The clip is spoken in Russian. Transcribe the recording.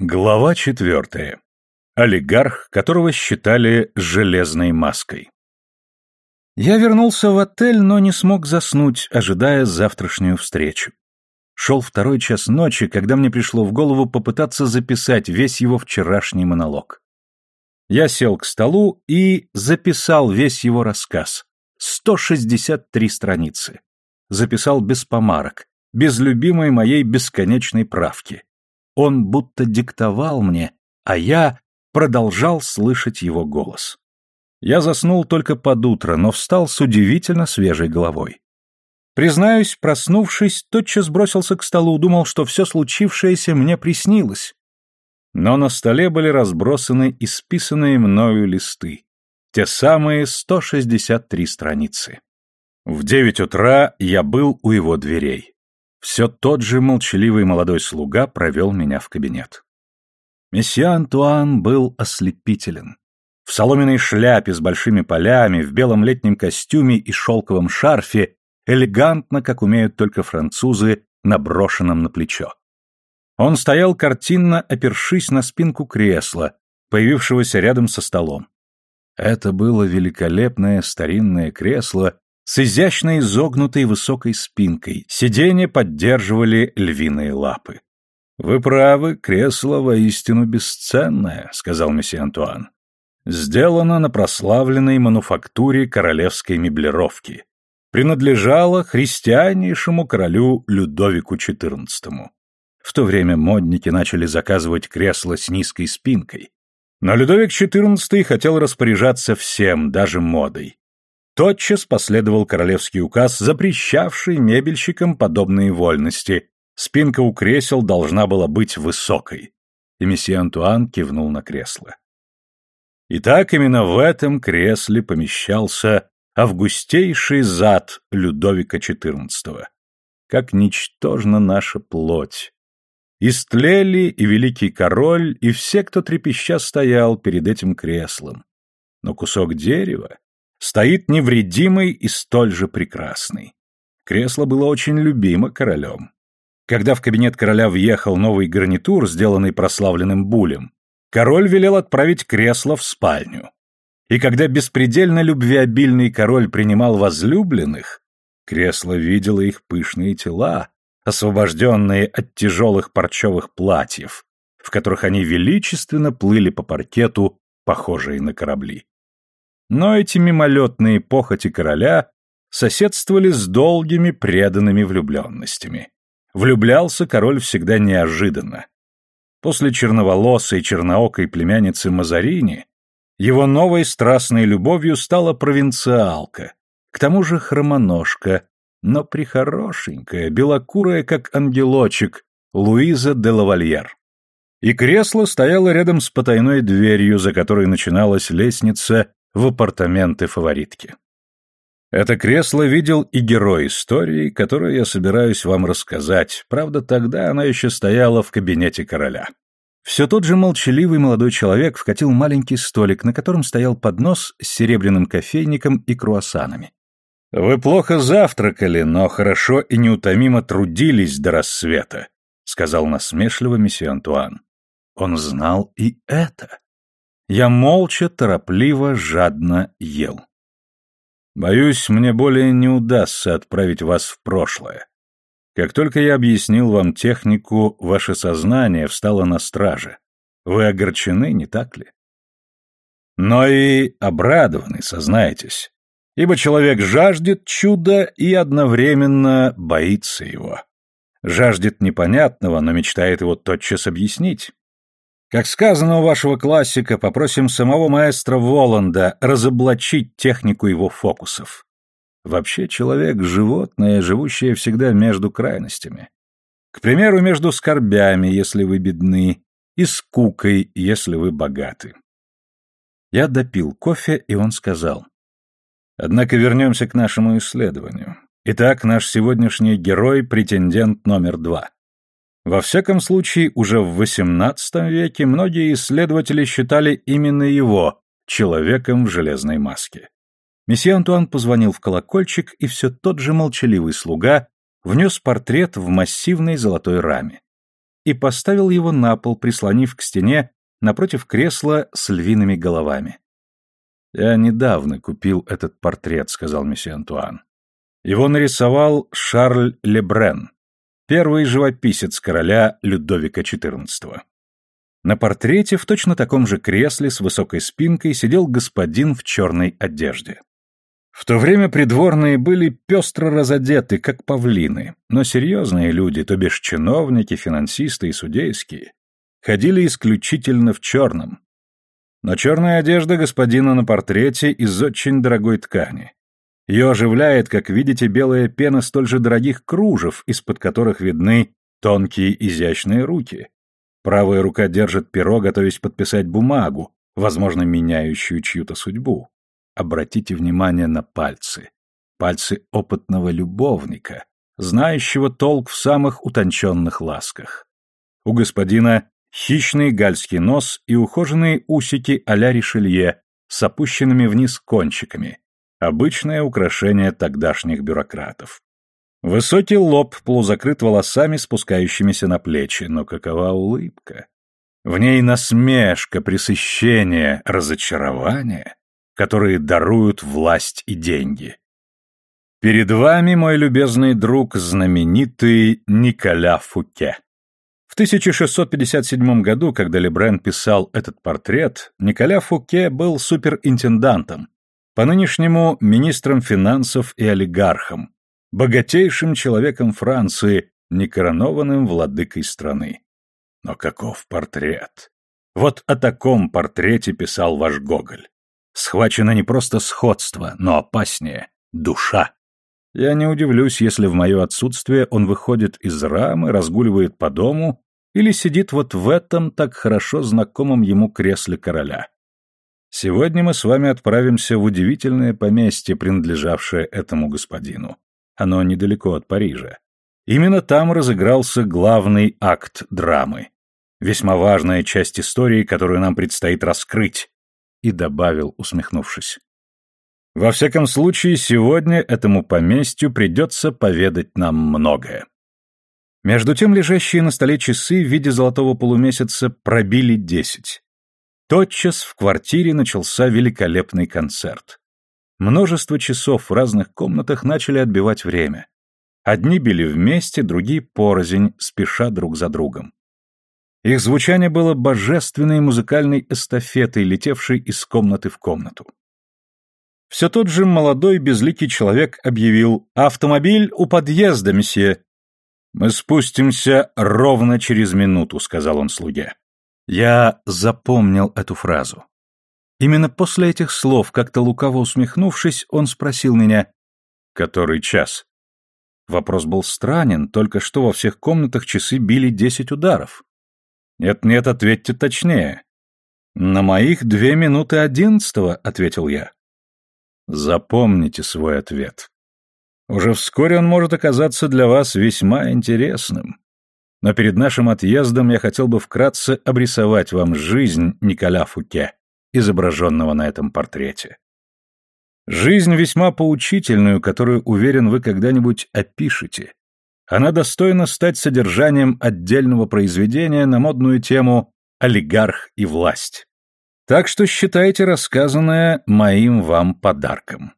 Глава четвертая. Олигарх, которого считали железной маской. Я вернулся в отель, но не смог заснуть, ожидая завтрашнюю встречу. Шел второй час ночи, когда мне пришло в голову попытаться записать весь его вчерашний монолог. Я сел к столу и записал весь его рассказ. 163 страницы. Записал без помарок, без любимой моей бесконечной правки. Он будто диктовал мне, а я продолжал слышать его голос. Я заснул только под утро, но встал с удивительно свежей головой. Признаюсь, проснувшись, тотчас бросился к столу, думал, что все случившееся мне приснилось. Но на столе были разбросаны исписанные мною листы. Те самые 163 страницы. В девять утра я был у его дверей. Все тот же молчаливый молодой слуга провел меня в кабинет. Месье Антуан был ослепителен. В соломенной шляпе с большими полями, в белом летнем костюме и шелковом шарфе, элегантно, как умеют только французы, наброшенном на плечо. Он стоял картинно, опершись на спинку кресла, появившегося рядом со столом. Это было великолепное старинное кресло с изящно изогнутой высокой спинкой, сиденья поддерживали львиные лапы. «Вы правы, кресло воистину бесценное», — сказал месье Антуан. «Сделано на прославленной мануфактуре королевской меблировки. Принадлежало христианнейшему королю Людовику XIV. В то время модники начали заказывать кресла с низкой спинкой. Но Людовик XIV хотел распоряжаться всем, даже модой. Тотчас последовал королевский указ, запрещавший мебельщикам подобные вольности. Спинка у кресел должна была быть высокой. И месье Антуан кивнул на кресло. Итак, именно в этом кресле помещался августейший зад Людовика XIV. Как ничтожна наша плоть! Истлели и великий король, и все, кто трепеща стоял перед этим креслом. Но кусок дерева, стоит невредимый и столь же прекрасный. Кресло было очень любимо королем. Когда в кабинет короля въехал новый гарнитур, сделанный прославленным Булем, король велел отправить кресло в спальню. И когда беспредельно любвеобильный король принимал возлюбленных, кресло видело их пышные тела, освобожденные от тяжелых парчевых платьев, в которых они величественно плыли по паркету, похожие на корабли. Но эти мимолетные похоти короля соседствовали с долгими преданными влюбленностями. Влюблялся король всегда неожиданно. После черноволосой черноокой племянницы Мазарини его новой страстной любовью стала провинциалка, к тому же хромоножка, но прихорошенькая, белокурая, как ангелочек, Луиза де лавальер. И кресло стояло рядом с потайной дверью, за которой начиналась лестница в апартаменты фаворитки. Это кресло видел и герой истории, которую я собираюсь вам рассказать, правда, тогда она еще стояла в кабинете короля. Все тот же молчаливый молодой человек вкатил маленький столик, на котором стоял поднос с серебряным кофейником и круассанами. «Вы плохо завтракали, но хорошо и неутомимо трудились до рассвета», сказал насмешливо месье Антуан. Он знал и это. Я молча, торопливо, жадно ел. Боюсь, мне более не удастся отправить вас в прошлое. Как только я объяснил вам технику, ваше сознание встало на страже. Вы огорчены, не так ли? Но и обрадованы, сознаетесь. Ибо человек жаждет чуда и одновременно боится его. Жаждет непонятного, но мечтает его тотчас объяснить. Как сказано у вашего классика, попросим самого маэстро Воланда разоблачить технику его фокусов. Вообще человек — животное, живущее всегда между крайностями. К примеру, между скорбями, если вы бедны, и скукой, если вы богаты. Я допил кофе, и он сказал. Однако вернемся к нашему исследованию. Итак, наш сегодняшний герой — претендент номер два. Во всяком случае, уже в XVIII веке многие исследователи считали именно его человеком в железной маске. Месье Антуан позвонил в колокольчик, и все тот же молчаливый слуга внес портрет в массивной золотой раме. и поставил его на пол, прислонив к стене напротив кресла с львиными головами. «Я недавно купил этот портрет», — сказал месье Антуан. «Его нарисовал Шарль Лебрен, первый живописец короля Людовика XIV». На портрете в точно таком же кресле с высокой спинкой сидел господин в черной одежде. В то время придворные были пестро разодеты, как павлины, но серьезные люди, то бишь чиновники, финансисты и судейские, ходили исключительно в черном. Но черная одежда господина на портрете из очень дорогой ткани. Ее оживляет, как видите, белая пена столь же дорогих кружев, из-под которых видны тонкие изящные руки. Правая рука держит перо, готовясь подписать бумагу, возможно, меняющую чью-то судьбу. Обратите внимание на пальцы. Пальцы опытного любовника, знающего толк в самых утонченных ласках. У господина хищный гальский нос и ухоженные усики а-ля Ришелье с опущенными вниз кончиками. Обычное украшение тогдашних бюрократов. Высокий лоб полузакрыт волосами, спускающимися на плечи, но какова улыбка? В ней насмешка, пресыщение, разочарование которые даруют власть и деньги. Перед вами, мой любезный друг, знаменитый Николя Фуке. В 1657 году, когда Лебрен писал этот портрет, Николя Фуке был суперинтендантом, по-нынешнему министром финансов и олигархом, богатейшим человеком Франции, некоронованным владыкой страны. Но каков портрет? Вот о таком портрете писал ваш Гоголь. Схвачено не просто сходство, но опаснее — душа. Я не удивлюсь, если в мое отсутствие он выходит из рамы, разгуливает по дому или сидит вот в этом так хорошо знакомом ему кресле короля. Сегодня мы с вами отправимся в удивительное поместье, принадлежавшее этому господину. Оно недалеко от Парижа. Именно там разыгрался главный акт драмы. Весьма важная часть истории, которую нам предстоит раскрыть, и добавил, усмехнувшись. «Во всяком случае, сегодня этому поместью придется поведать нам многое». Между тем лежащие на столе часы в виде золотого полумесяца пробили десять. Тотчас в квартире начался великолепный концерт. Множество часов в разных комнатах начали отбивать время. Одни били вместе, другие порознь, спеша друг за другом. Их звучание было божественной музыкальной эстафетой, летевшей из комнаты в комнату. Все тот же молодой безликий человек объявил «Автомобиль у подъезда, месье». «Мы спустимся ровно через минуту», — сказал он слуге. Я запомнил эту фразу. Именно после этих слов, как-то лукаво усмехнувшись, он спросил меня «Который час?» Вопрос был странен, только что во всех комнатах часы били десять ударов. «Нет-нет, ответьте точнее». «На моих две минуты одиннадцатого», — ответил я. Запомните свой ответ. Уже вскоре он может оказаться для вас весьма интересным. Но перед нашим отъездом я хотел бы вкратце обрисовать вам жизнь Николя Фуке, изображенного на этом портрете. Жизнь весьма поучительную, которую, уверен, вы когда-нибудь опишете, она достойна стать содержанием отдельного произведения на модную тему «Олигарх и власть». Так что считайте рассказанное моим вам подарком.